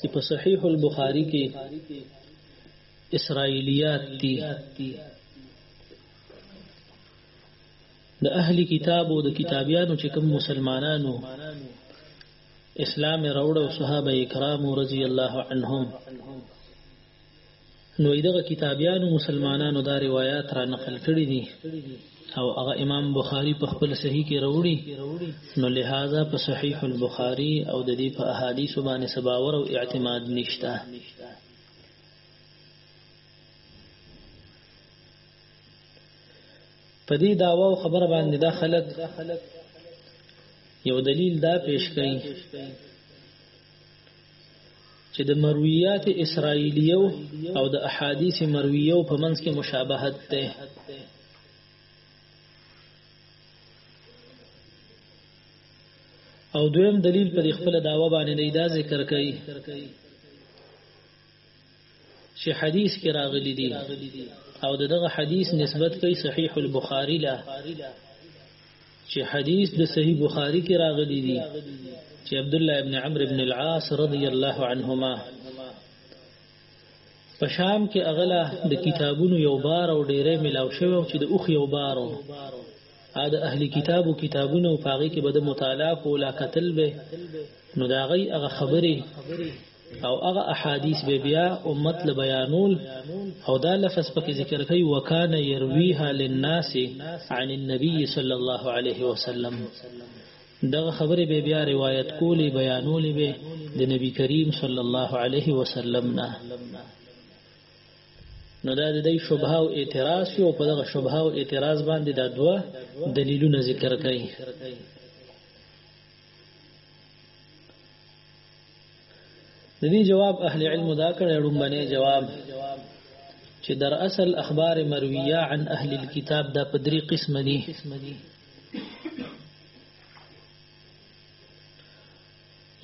چې په صحیح البخاری کې اسرائیلیات دي د اهلی کتاب او د کتابیانو چې کوم مسلمانانو اسلام راوړ او صحابه کرام رضی الله عنهم نو دغه کتابیانو مسلمانانو دا روایات را نقل کړی دي او هغه امام بخاری په خپل صحیح کې وروړي نو لہذا په صحیح البخاری او د دې په احادیث باندې سباور او اعتماد نشته په دې داوا او خبره باندې دا خلک یو دلیل دا پیش کړي چې د مرویات اسرائیلیو او د احادیث مرویو په منځ کې مشابهت ده او دویم دلیل پر خپل داوا باندې دی دا ذکر کوي چې حدیث کې راغلي دي او دغه حدیث نسبت کوي صحیح البخاری له چې حدیث د صحیح بخاری کې راغلی دی چې عبد الله ابن عمرو ابن العاص رضی الله عنهما په شام کې اغلا د کتابونو یو بار او ډیره ملاو شوی چې د اوخ یو بار او د اهلی کتابو کتابونو په هغه کې به د مطالعه کولا قتل به نو دا غي هغه خبره او هغه احادیث به بیا امت له بیانول او دا لفظ پکې ذکر کوي وکان يرويها للناس عن النبي صلى الله عليه وسلم دغه خبره به بیا روایت کولی بیانولی به د نبی کریم صلی الله علیه وسلم نه نو دا د دې شبهه او اعتراض یو په دغه شبهه او اعتراض باندې دا دوه دلیلونه ذکر کړي د دې جواب اهل علم دا کړی ړومبنه جواب چې در اصل اخبار مرویه عن اهل الكتاب دا په درې قسم دي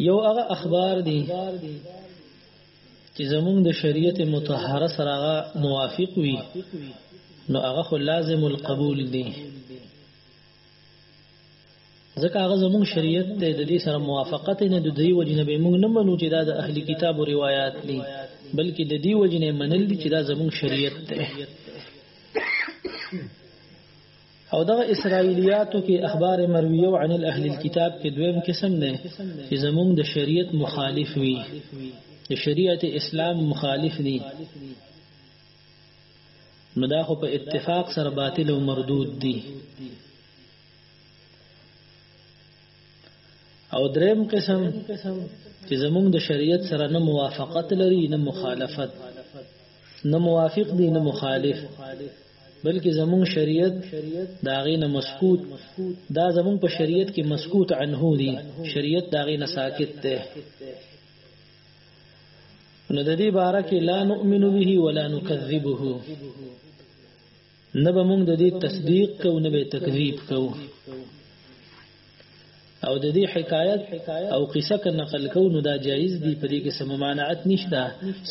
یو هغه اخبار دي چې زمونږ د شریعت متطهره سره هغه موافق وي نو هغه خو لازم القبول دي ځکه هغه زموږ شریعت ته د دې سره موافقت نه د دې وجنه به موږ نه منو چې دا د اهلي کتابو روایت دي بلکې د دې وجنه منل دي چې دا زموږ شریعت ته او دغه اسرایلیاتو کې اخبار مرویه عن الاهل الكتاب کې دویم قسم نه چې زموږ د شریعت مخالف وي د شریعت اسلام مخالف دي نو دا خو په اتفاق سره باطل او مردود دي او دریم قسم چې زمونږ د شریعت سره نه موافقت لري نه مخالفت نه موافق دي نه مخالف بلکې زمونږ شریعت دا غي نه مسکوت دا زمونږ په شریعت کې مسکوت عنه دي شریعت دا غي نه ساکت ده نو د دې باره کې لا نؤمن به ولا نكذبه نه به موږ د دې تصدیق کو نه به تکذیب کو او د دې حکایت او قصه ک نقل کو نو دا جایز دی په دې کې سم ممانعت نشته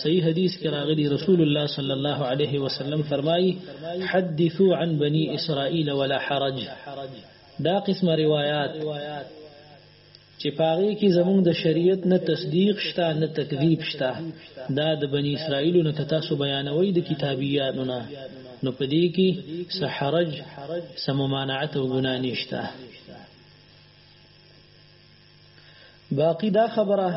صحیح حدیث کې راغلی رسول الله صلی الله علیه وسلم فرمایي حدثوا عن بني اسرائيل ولا حرج دا قسم روایت چې پاغي کې زمونږ د شریعت نه تصدیق شته نه تکذیب شته دا د بنی اسرائیل نه کتا سو بیانوي د کتابیانو نه نو پدې کې سحرج سممانعت او ګنا نشته باقی دا خبره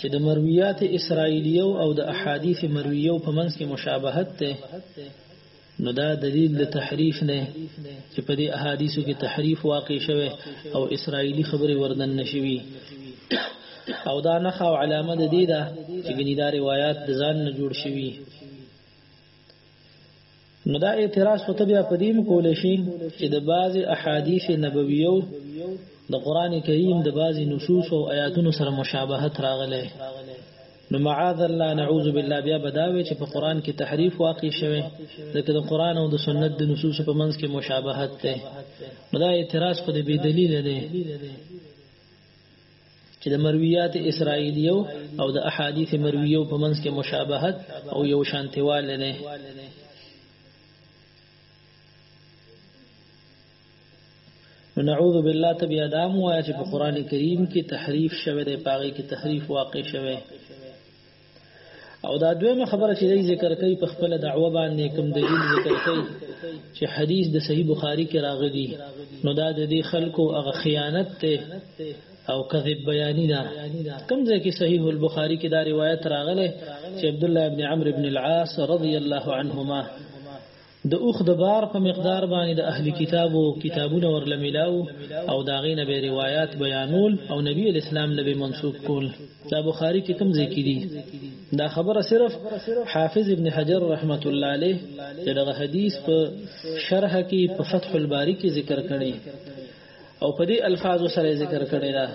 چې د مرویات اسرائیلیو او د احادیث مرویو په منځ کې مشابهت ته نو دا دلیل د تحریف نه چې په دې احادیثو کې تحریف واقع شوه او اسرایلی خبره وردن نشوي او دا نه خو علامه د دې ده چې ګنې دا روایت د ځان نه جوړ شوي نو دا اعتراض خو بیا په دې کول شي چې د بعض احادیث نبویو د قران کریم د بعض نصوص او آیاتونو سره مشابهت راغلی نو معاذ الله نعوذ بالله بیا بداوي چې په قران کې تحریف واقع شوه ځکه د قران او د سنت د نصوص په منځ کې مشابهت ده نو دا اعتراض خو د بی دلیل دی چې د مرویات اسرائیلیو او د احادیث مرویو په منځ کې مشابهت او یو شانتیواله ده نو نعوذ بالله ته بیا دا مو چې په قران کریم کې تحریف شوه دی پاغي کې تحریف واقع شوه او دا دویمه خبره چې دی ذکر کوي په خپل دعوه باندې کوم دلیل ذکر کوي چې حدیث د صحیح بخاری کې راغلی نو دا د دې خلکو هغه خیانت ته او کذب بیانی دا کوم ځای کې صحیح البخاری کې دا روایت راغله چې عبد الله ابن عمرو ابن العاص رضی الله عنهما د اوښ د بار په مقدار باندې د اهل کتابو کتابونه ورله ملاو او دا غي نه به روایت بیانول او نبی اسلام له منسوب کول دا بخاری کې کوم ځای کې دي دا خبره صرف حافظ ابن حجر رحمت الله علیه چې دغه حدیث په شرح کې په فتح الباری کې ذکر کړي او په دې الفاظو سره ذکر کړي دا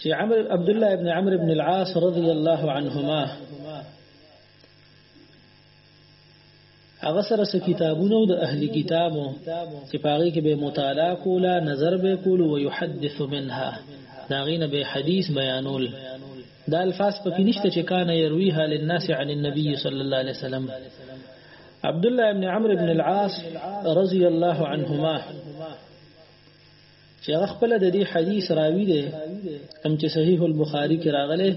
چې عمر عبد الله ابن عمرو ابن العاص رضی الله عنهما هغه سره څه کتابونه او د اهلي کتابو چې پاغي کې به مطالعه کوله نظر به کول او يحدث منها دا غینه به حدیث بیانول دا الفاظ پکې نشته چې کان يرويها للناس عن النبي صلى الله عليه وسلم عبد الله بن عمرو بن العاص رضي الله عنهما چې هغه خپل د دې حدیث راوی دی کوم چې صحیح البخاری کې راغلی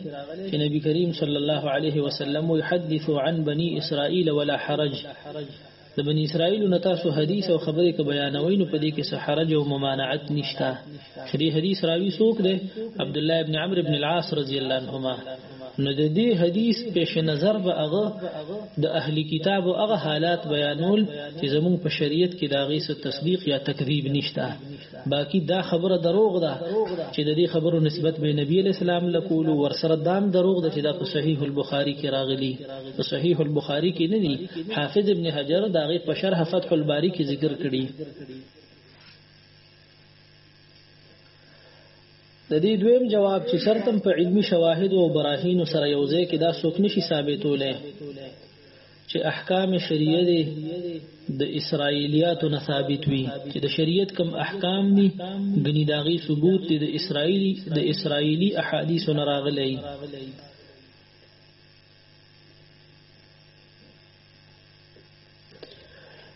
چې نبی کریم صلی الله علیه وسلم یحدث عن بني اسرائیل ولا حرج د بنی اسرائیل نه تاسو حدیث او خبرې ک بیانوي نو په دې کې څه حرج او ممانعت نشته شری حدیث راوی سوق دی عبد الله ابن عمرو ابن العاص رضی الله عنهما نو د دې حدیث پیش نظر به هغه د اهل کتاب او هغه حالات بیانول چې زموږ په شریعت کې دا غي څه تصدیق یا تکذیب نشته باقی دا خبره دروغ ده چې د دې خبرو نسبت به نبی اسلام له کول او ورسره دام دروغ ده چې دا په صحیح البخاری کې راغلی په صحیح البخاری کې نه دی حافظ ابن حجر دا غي په شرح فتح الباری کې ذکر کړی د دې دویم جواب چې شرطم په علمی شواهد او براهین سره یوځای کې دا څوک نشي ثابتولای چې احکام شریعه دي د اسرایلیاتو نه ثابت وي چې د شریعت کم احکام دي غنی داغي ثبوت دي د اسرایلی د اسرایلی احادیث نه راغلي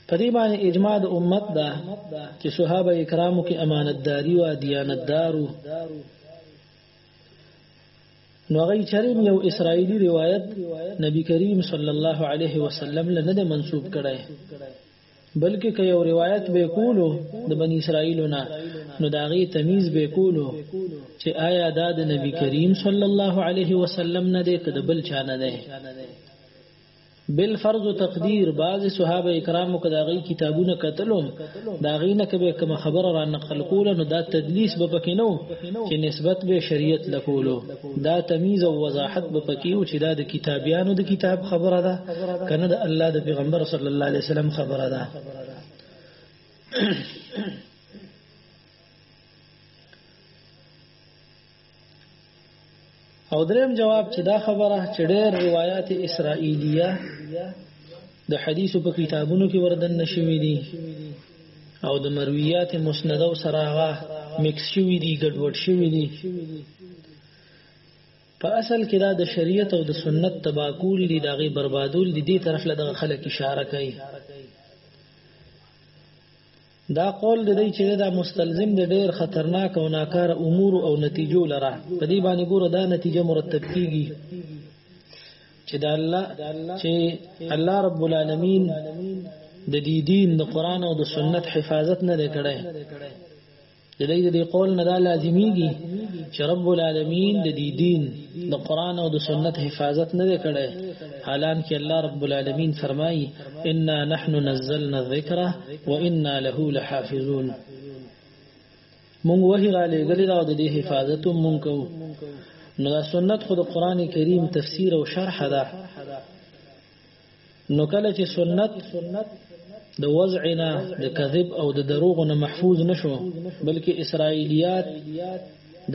په دې باندې اجماع د امت ده چې صحابه کرامو کې امانتداري او دیانتدارو نو هغه چریم یو اسرایلی روایت نبی کریم صلی الله علیه وسلم له نه منسوب کړي بلکې که یو روایت به کولو د بنی اسرائیلو نه نو داغي تمیز به کولو چې آیا دا د نبی کریم صلی الله علیه وسلم نه دی که د بل چا نه دی بل فرض و تقدیر بعض صحابه کرامو که داغي کتابونه کتلوم داغي نه کبه کوم خبره را نقل کول نو دا تدلیس به پکې نو چې نسبت به شریعت لکولو دا تمیز او وضاحت به پکې او چې دا د کتابیانو د کتاب خبره ده کنه د الله د پیغمبر صلی الله علیه وسلم خبره ده او دریم جواب چې دا خبره چې ډېر روایت اسرائیلیه د حدیثو په کتابونو کې وردن نشوي دي او د مرویات مسنده او سراغه مکس شوي دي ګډوډ شوي دي په اصل کې دا د شریعت او د سنت تباکول دي دغه بربادول دي دې طرف له دغه خلک اشاره کوي دا قول د دی چې دا مستلزم د ډیر خطرناک او ناکاره امور او نتیجو لره په دې باندې ګوره دا نتیجه مرتب کیږي چې دا الله چې الله رب العالمین د دې دین د قران او د سنت حفاظت نه کړي د دې د قول نه دا لازمیږي چې رب العالمین د دې دین د قران او د سنت حفاظت نه کړي حالان کې الله رب العالمین فرمایي انا نحن نزلنا الذکر وانا له لحافظون مونږ وحی را لګلې دا د دې حفاظت مونږ کوو نو دا سنت خود قران کریم تفسیر او شرح ده نو کله چې سنت د وضع نه د کذب او د دروغ نه محفوظ نشو بلکې اسرایلیات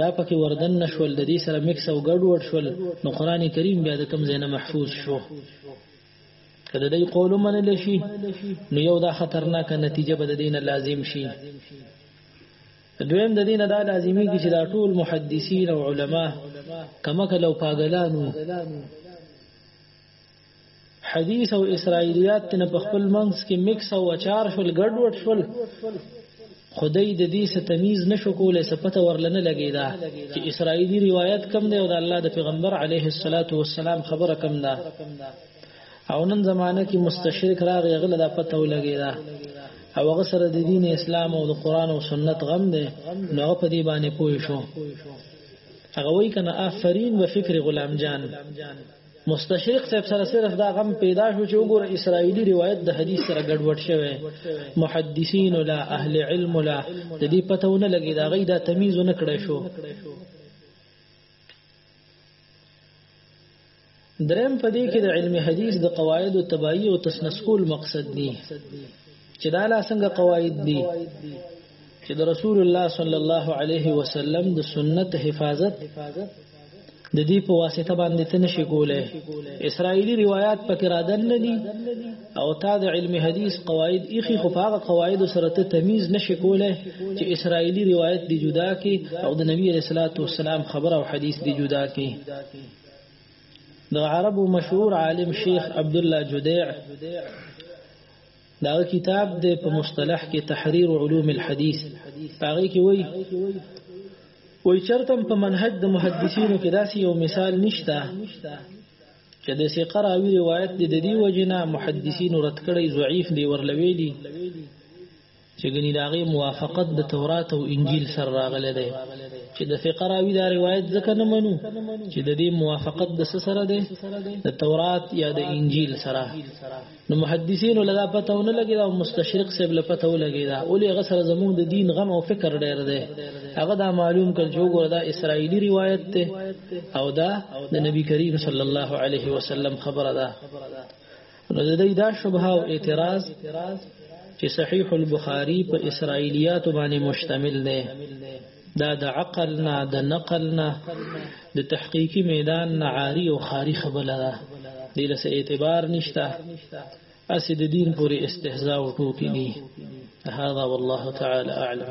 دا پکې وردن نشول د دې سره مکس او ګډوډ شول نو قران کریم بیا د کم زینه محفوظ شو کله دې قول منل شي نو یو دا خطرناک نتیجه به د دین لازم شي دویم د دین دا لازمی کی چې دا ټول محدثین او علما کما کلو پاګلانو حدیث او اسرائیلیات تنه په خپل منځ کې مکس او اچار شول ګډوډ شول خدای د دې ستمیز نشو کولای سپته ورلنه لګیدا چې اسرائیلی روایت کم دی او د الله د پیغمبر علیه الصلاۃ والسلام خبره کم ده او نن زمانه کې مستشرک راغی غل د پته ولګیدا او هغه سره د دین اسلام او د قران او سنت غم دی نو هغه په دې باندې پوه شو هغه وای کنه آفرین و فکر غلام جان مستشرق صاحب سره صرف دا غم پیدا شو چې وګوره اسرایلی روایت د حدیث سره ګډوډ شوی محدثین لا اهل علم لا د دې پته ونه لګی دا غي دا تمیز نه کړی شو درم پدې کې د علم حدیث د قواعد او تبعی او تسنسکول مقصد دی چې دا لا څنګه قواعد دي چې د رسول الله صلی الله علیه وسلم د سنت حفاظت د دې په واسطه باندې ته نشي کولای اسرایلی روایت پکې رادن نه دي او تا د علم حدیث قواعد اخی خو هغه قواعد سره ته تمیز نشي کولای چې اسرایلی روایت دی جدا کی او د نبی علیہ الصلوۃ والسلام خبر او حدیث دی جدا کی د عربو مشهور عالم شیخ عبد الله جدیع دا کتاب د په مصطلح کې تحریر علوم الحديث هغه کې وایي وای چرتم په منهج د محدثینو کې داسې یو مثال نشته چې د ثقه راوی روایت د دې وجنه محدثینو رد کړی ضعیف دی ورلویلی چې ګنې د هغې موافقت د تورات او انجیل سره راغلی دی چې د ثقه راوي دا روایت ځکه نه منو چې د دې موافقت د څه سره دی د تورات یا د انجیل سره نو محدثین لدا پته ونه لګی دا مستشرق صاحب له پته ولګی دا اولې غسر زموږ د دین غم او فکر ډیر دی هغه دا معلوم کړ چې وګوره دا اسرایلی روایت ته او دا د نبی کریم صلی الله علیه وسلم خبره ده نو د دې دا شبهه او اعتراض چې صحیح البخاری په اسرایلیات باندې مشتمل دی دا د عقل نه د نقل نه د تحقیقي میدان نه عاری او خاري خبره ده دې له اعتبار نشته اسې د دین پورې استهزاء او ټوکی دي هذا والله تعالى اعلم